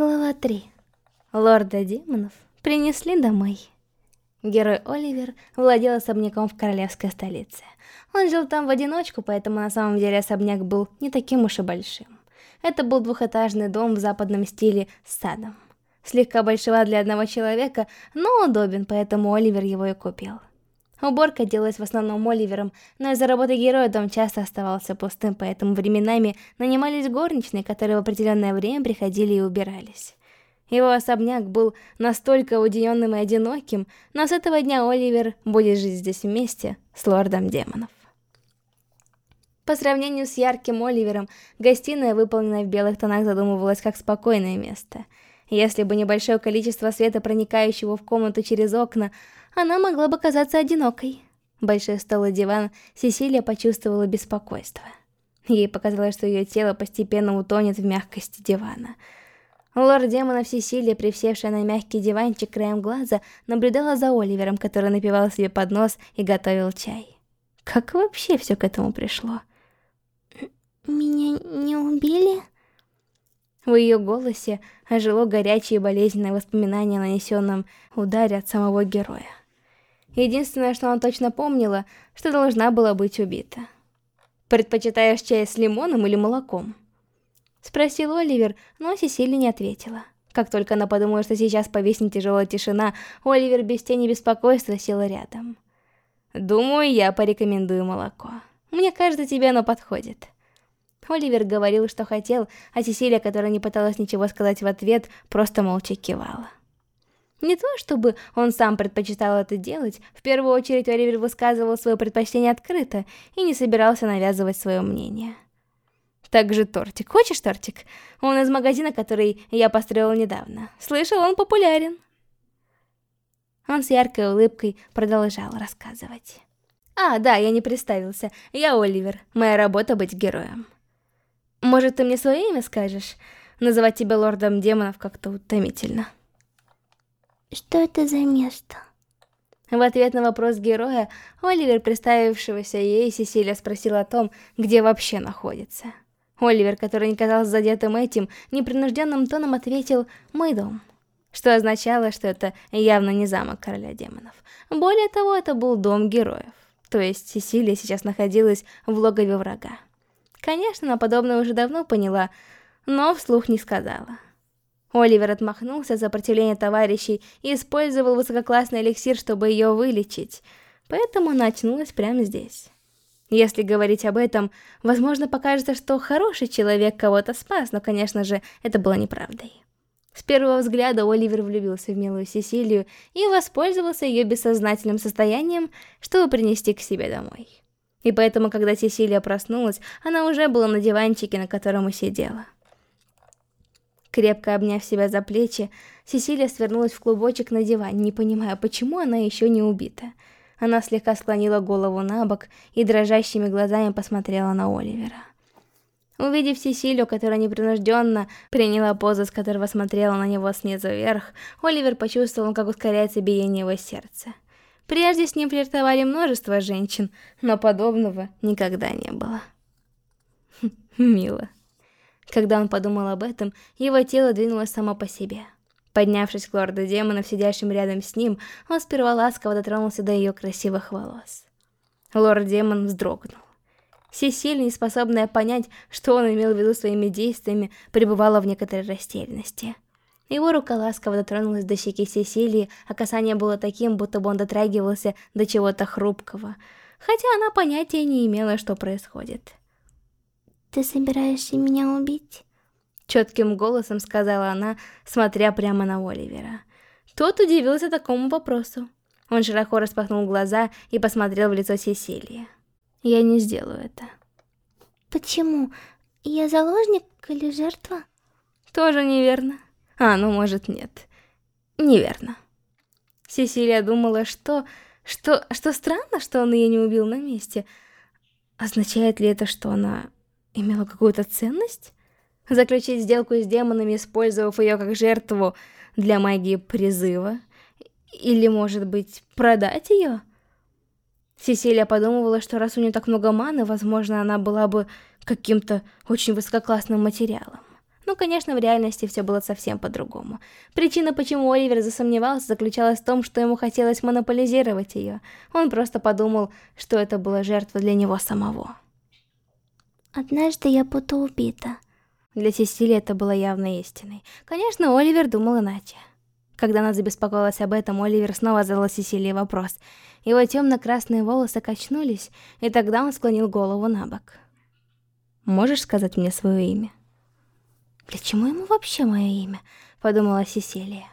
Глава 3. Лорда демонов принесли домой. Герой Оливер владел особняком в королевской столице. Он жил там в одиночку, поэтому на самом деле особняк был не таким уж и большим. Это был двухэтажный дом в западном стиле с садом. Слегка большого для одного человека, но удобен, поэтому Оливер его и купил. Уборка делалась в основном Оливером, но из-за работы героя дом часто оставался пустым, поэтому временами нанимались горничные, которые в определенное время приходили и убирались. Его особняк был настолько уединенным и одиноким, но с этого дня Оливер будет жить здесь вместе с лордом демонов. По сравнению с ярким Оливером, гостиная, выполненная в белых тонах, задумывалась как спокойное место. Если бы небольшое количество света, проникающего в комнату через окна, она могла бы казаться одинокой. Большой стол и диван Сесилия почувствовала беспокойство. Ей показалось, что ее тело постепенно утонет в мягкости дивана. Лорд демонов Сесилия, присевшая на мягкий диванчик краем глаза, наблюдала за Оливером, который напивал себе под нос и готовил чай. Как вообще все к этому пришло? «Меня не убили?» В ее голосе ожило горячее и болезненное воспоминание о нанесенном ударе от самого героя. Единственное, что она точно помнила, что должна была быть убита. «Предпочитаешь чай с лимоном или молоком?» Спросил Оливер, но Сесили не ответила. Как только она подумала, что сейчас повиснет тяжелая тишина, Оливер без тени беспокойства села рядом. «Думаю, я порекомендую молоко. Мне кажется, тебе оно подходит». Оливер говорил, что хотел, а Сесилия, которая не пыталась ничего сказать в ответ, просто молча кивала. Не то, чтобы он сам предпочитал это делать, в первую очередь Оливер высказывал свое предпочтение открыто и не собирался навязывать свое мнение. Также тортик. Хочешь тортик? Он из магазина, который я построил недавно. Слышал, он популярен. Он с яркой улыбкой продолжал рассказывать. А, да, я не представился. Я Оливер. Моя работа быть героем. Может, ты мне свое имя скажешь? Называть тебя лордом демонов как-то утомительно. Что это за место? В ответ на вопрос героя, Оливер, представившегося ей, Сесилия спросила о том, где вообще находится. Оливер, который не казался задетым этим, непринужденным тоном ответил «Мой дом», что означало, что это явно не замок короля демонов. Более того, это был дом героев, то есть Сесилия сейчас находилась в логове врага. Конечно, она подобное уже давно поняла, но вслух не сказала. Оливер отмахнулся от сопротивления товарищей и использовал высококлассный эликсир, чтобы ее вылечить, поэтому она очнулась прямо здесь. Если говорить об этом, возможно покажется, что хороший человек кого-то спас, но, конечно же, это было неправдой. С первого взгляда Оливер влюбился в милую Сесилию и воспользовался ее бессознательным состоянием, чтобы принести к себе домой. И поэтому, когда Сесилия проснулась, она уже была на диванчике, на котором и сидела. Крепко обняв себя за плечи, Сесилия свернулась в клубочек на диване, не понимая, почему она еще не убита. Она слегка склонила голову на бок и дрожащими глазами посмотрела на Оливера. Увидев Сесилию, которая непринужденно приняла позу, с которого смотрела на него снизу вверх, Оливер почувствовал, как ускоряется биение его сердца. Прежде с ним флиртовали множество женщин, но подобного никогда не было. Мило. Когда он подумал об этом, его тело двинулось само по себе. Поднявшись к лорду демонов, сидящим рядом с ним, он сперва ласково дотронулся до ее красивых волос. Лорд-демон вздрогнул. Сесиль, не способная понять, что он имел в виду своими действиями, пребывала в некоторой растерянности. Его рука ласково дотронулась до щеки Сесилии, а касание было таким, будто бы он дотрагивался до чего-то хрупкого, хотя она понятия не имела, что происходит. «Ты собираешься меня убить?» Четким голосом сказала она, смотря прямо на Оливера. Тот удивился такому вопросу. Он широко распахнул глаза и посмотрел в лицо Сесилии. «Я не сделаю это». «Почему? Я заложник или жертва?» «Тоже неверно. А, ну, может, нет. Неверно». Сесилия думала, что... Что, что странно, что он ее не убил на месте. Означает ли это, что она имела какую-то ценность? Заключить сделку с демонами, использовав ее как жертву для магии призыва? Или, может быть, продать ее? Сесилия подумывала, что раз у нее так много маны, возможно, она была бы каким-то очень высококлассным материалом. Но, конечно, в реальности все было совсем по-другому. Причина, почему Оливер засомневался, заключалась в том, что ему хотелось монополизировать ее. Он просто подумал, что это была жертва для него самого. Однажды я буду убита. Для Сесили это было явно истиной. Конечно, Оливер думал иначе. Когда она забеспокоилась об этом, Оливер снова задал Сесилии вопрос. Его темно-красные волосы качнулись, и тогда он склонил голову на бок. «Можешь сказать мне свое имя?» «Для чему ему вообще мое имя?» — подумала Сесилия.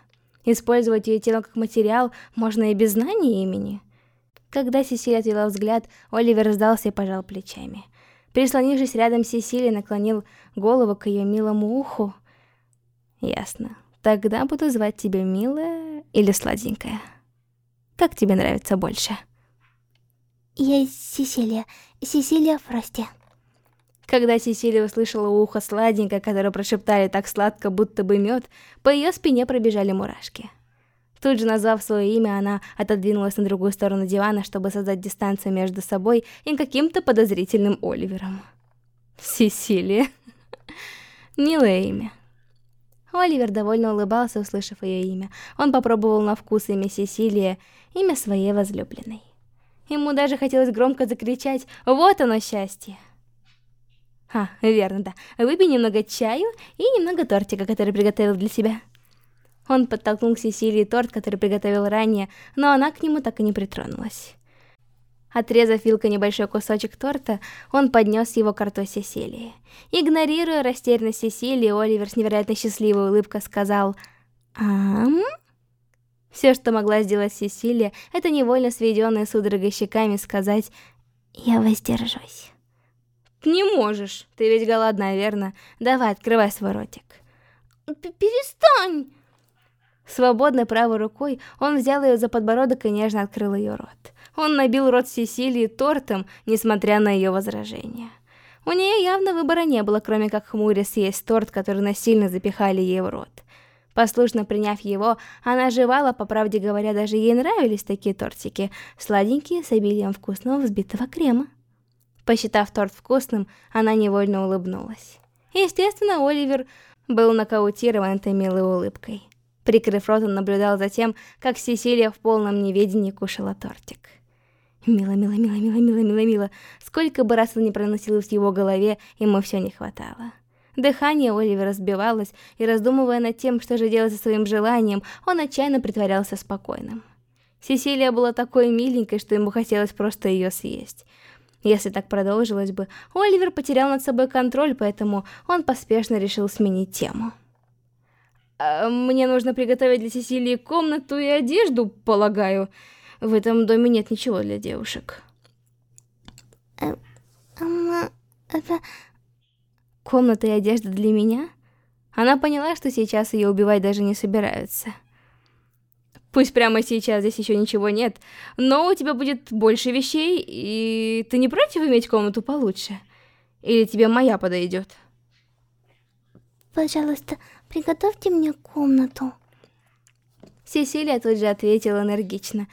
«Использовать ее тело как материал можно и без знания имени». Когда Сесилия отвела взгляд, Оливер сдался и пожал плечами. Прислонившись рядом с Сесилией, наклонил голову к ее милому уху. «Ясно. Тогда буду звать тебя милая или сладенькая. Как тебе нравится больше?» «Я Сесилия. Сесилия Фрости». Когда Сесилия услышала ухо сладенькое, которое прошептали так сладко, будто бы мед, по ее спине пробежали мурашки. Тут же назвав свое имя, она отодвинулась на другую сторону дивана, чтобы создать дистанцию между собой и каким-то подозрительным Оливером. Сесилия. Милое имя. Оливер довольно улыбался, услышав ее имя. Он попробовал на вкус имя Сесилия, имя своей возлюбленной. Ему даже хотелось громко закричать «Вот оно счастье!» А, верно, да. Выпей немного чаю и немного тортика, который приготовил для себя. Он подтолкнул к Сесилии торт, который приготовил ранее, но она к нему так и не притронулась. Отрезав вилкой небольшой кусочек торта, он поднес его к рту Сесилии. Игнорируя растерянность Сесилии, Оливер с невероятно счастливой улыбкой сказал «Ам?». Все, что могла сделать Сесилия, это невольно сведенные судорогой щеками сказать «Я воздержусь». «Не можешь, ты ведь голодна, верно? Давай, открывай свой ротик». «Перестань!» Свободной правой рукой он взял ее за подбородок и нежно открыл ее рот. Он набил рот Сесилии тортом, несмотря на ее возражения. У нее явно выбора не было, кроме как хмуря съесть торт, который насильно запихали ей в рот. Послушно приняв его, она жевала, по правде говоря, даже ей нравились такие тортики, сладенькие, с обилием вкусного взбитого крема. Посчитав торт вкусным, она невольно улыбнулась. Естественно, Оливер был нокаутирован этой милой улыбкой. Прикрыв рот, он наблюдал за тем, как Сесилия в полном неведении кушала тортик. Мило, мило, мило, мило, мило, мило, мило. Сколько бы раз он не проносилось в его голове, ему все не хватало. Дыхание Оливера сбивалось, и раздумывая над тем, что же делать со своим желанием, он отчаянно притворялся спокойным. Сесилия была такой миленькой, что ему хотелось просто ее съесть. Если так продолжилось бы, Оливер потерял над собой контроль, поэтому он поспешно решил сменить тему. А, мне нужно приготовить для Сесилии комнату и одежду, полагаю. В этом доме нет ничего для девушек. Э, это... Комната и одежда для меня? Она поняла, что сейчас ее убивать даже не собираются. Пусть прямо сейчас здесь еще ничего нет, но у тебя будет больше вещей, и ты не против иметь комнату получше? Или тебе моя подойдет? Пожалуйста, приготовьте мне комнату. Сесилия тут же ответила энергично.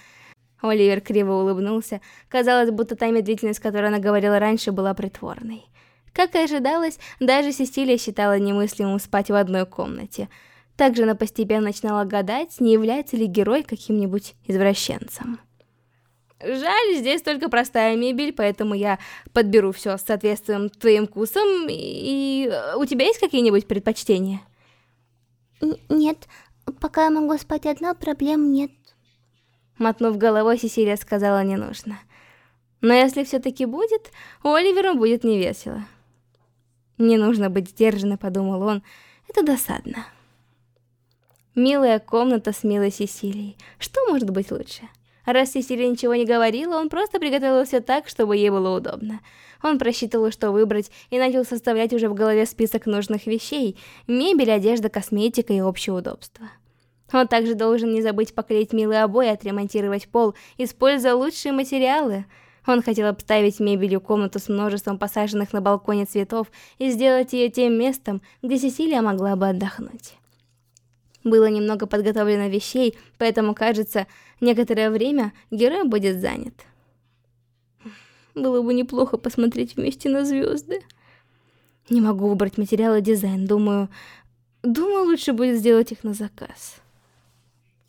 Оливер криво улыбнулся. Казалось, будто та медлительность, которой она говорила раньше, была притворной. Как и ожидалось, даже Сесилия считала немыслимым спать в одной комнате. Также она постепенно начинала гадать, не является ли герой каким-нибудь извращенцем. Жаль, здесь только простая мебель, поэтому я подберу все с соответствием твоим вкусам. И у тебя есть какие-нибудь предпочтения? Н нет, пока я могу спать одна, проблем нет. Мотнув головой, Сесилия сказала не нужно. Но если все-таки будет, Оливеру будет невесело. Не нужно быть сдержанной, подумал он. Это досадно. Милая комната с милой Сесилией. Что может быть лучше? Раз Сесилия ничего не говорила, он просто приготовил все так, чтобы ей было удобно. Он просчитывал, что выбрать, и начал составлять уже в голове список нужных вещей. Мебель, одежда, косметика и общее удобство. Он также должен не забыть поклеить милые обои, отремонтировать пол, используя лучшие материалы. Он хотел обставить мебелью комнату с множеством посаженных на балконе цветов и сделать ее тем местом, где Сесилия могла бы отдохнуть. Было немного подготовлено вещей, поэтому, кажется, некоторое время герой будет занят. Было бы неплохо посмотреть вместе на звезды. Не могу выбрать материал и дизайн, думаю... Думаю, лучше будет сделать их на заказ.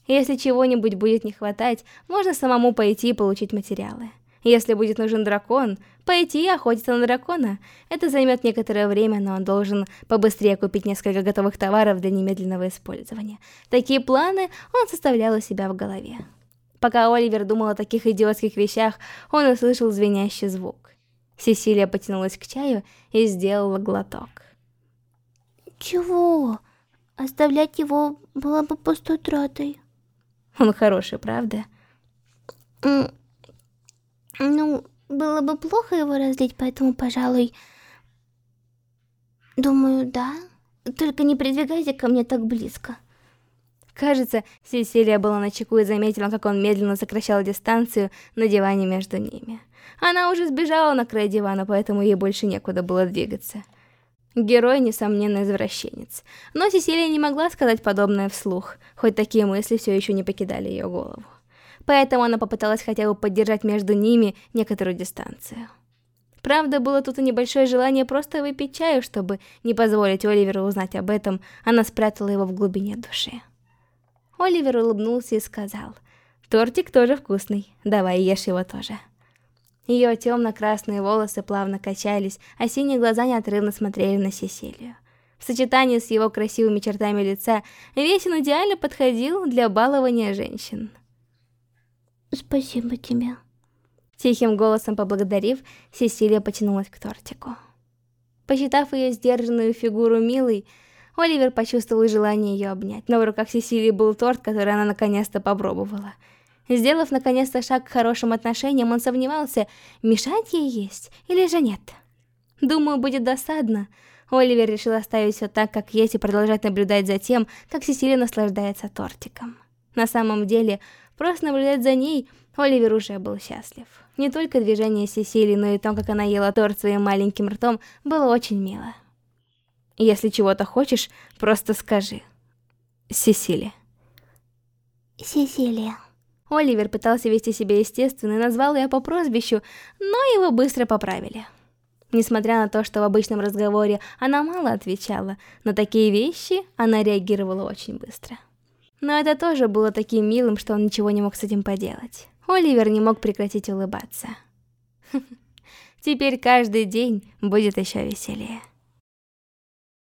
Если чего-нибудь будет не хватать, можно самому пойти и получить материалы. Если будет нужен дракон, пойти и охотиться на дракона. Это займет некоторое время, но он должен побыстрее купить несколько готовых товаров для немедленного использования. Такие планы он составлял у себя в голове. Пока Оливер думал о таких идиотских вещах, он услышал звенящий звук. Сесилия потянулась к чаю и сделала глоток. Чего? Оставлять его было бы пустой тратой. Он хороший, правда? Ну, было бы плохо его разлить, поэтому, пожалуй... Думаю, да. Только не придвигайся ко мне так близко. Кажется, Сесилия была на чеку и заметила, как он медленно сокращал дистанцию на диване между ними. Она уже сбежала на край дивана, поэтому ей больше некуда было двигаться. Герой, несомненно, извращенец. Но Сесилия не могла сказать подобное вслух, хоть такие мысли все еще не покидали ее голову. Поэтому она попыталась хотя бы поддержать между ними некоторую дистанцию. Правда, было тут и небольшое желание просто выпить чаю, чтобы не позволить Оливеру узнать об этом, она спрятала его в глубине души. Оливер улыбнулся и сказал, «Тортик тоже вкусный, давай ешь его тоже». Ее темно-красные волосы плавно качались, а синие глаза неотрывно смотрели на Сесилию. В сочетании с его красивыми чертами лица, весь он идеально подходил для балования женщин. «Спасибо тебе». Тихим голосом поблагодарив, Сесилия потянулась к тортику. Посчитав ее сдержанную фигуру милой, Оливер почувствовал желание ее обнять, но в руках Сесилии был торт, который она наконец-то попробовала. Сделав наконец-то шаг к хорошим отношениям, он сомневался, мешать ей есть или же нет. Думаю, будет досадно. Оливер решил оставить все так, как есть, и продолжать наблюдать за тем, как Сесилия наслаждается тортиком. На самом деле, просто наблюдать за ней Оливер уже был счастлив. Не только движение Сесилии, но и то, как она ела торт своим маленьким ртом, было очень мило. Если чего-то хочешь, просто скажи. Сесилия. Сесилия. Оливер пытался вести себя естественно и назвал ее по прозвищу, но его быстро поправили. Несмотря на то, что в обычном разговоре она мало отвечала, на такие вещи она реагировала очень быстро. Но это тоже было таким милым, что он ничего не мог с этим поделать. Оливер не мог прекратить улыбаться. Теперь каждый день будет еще веселее.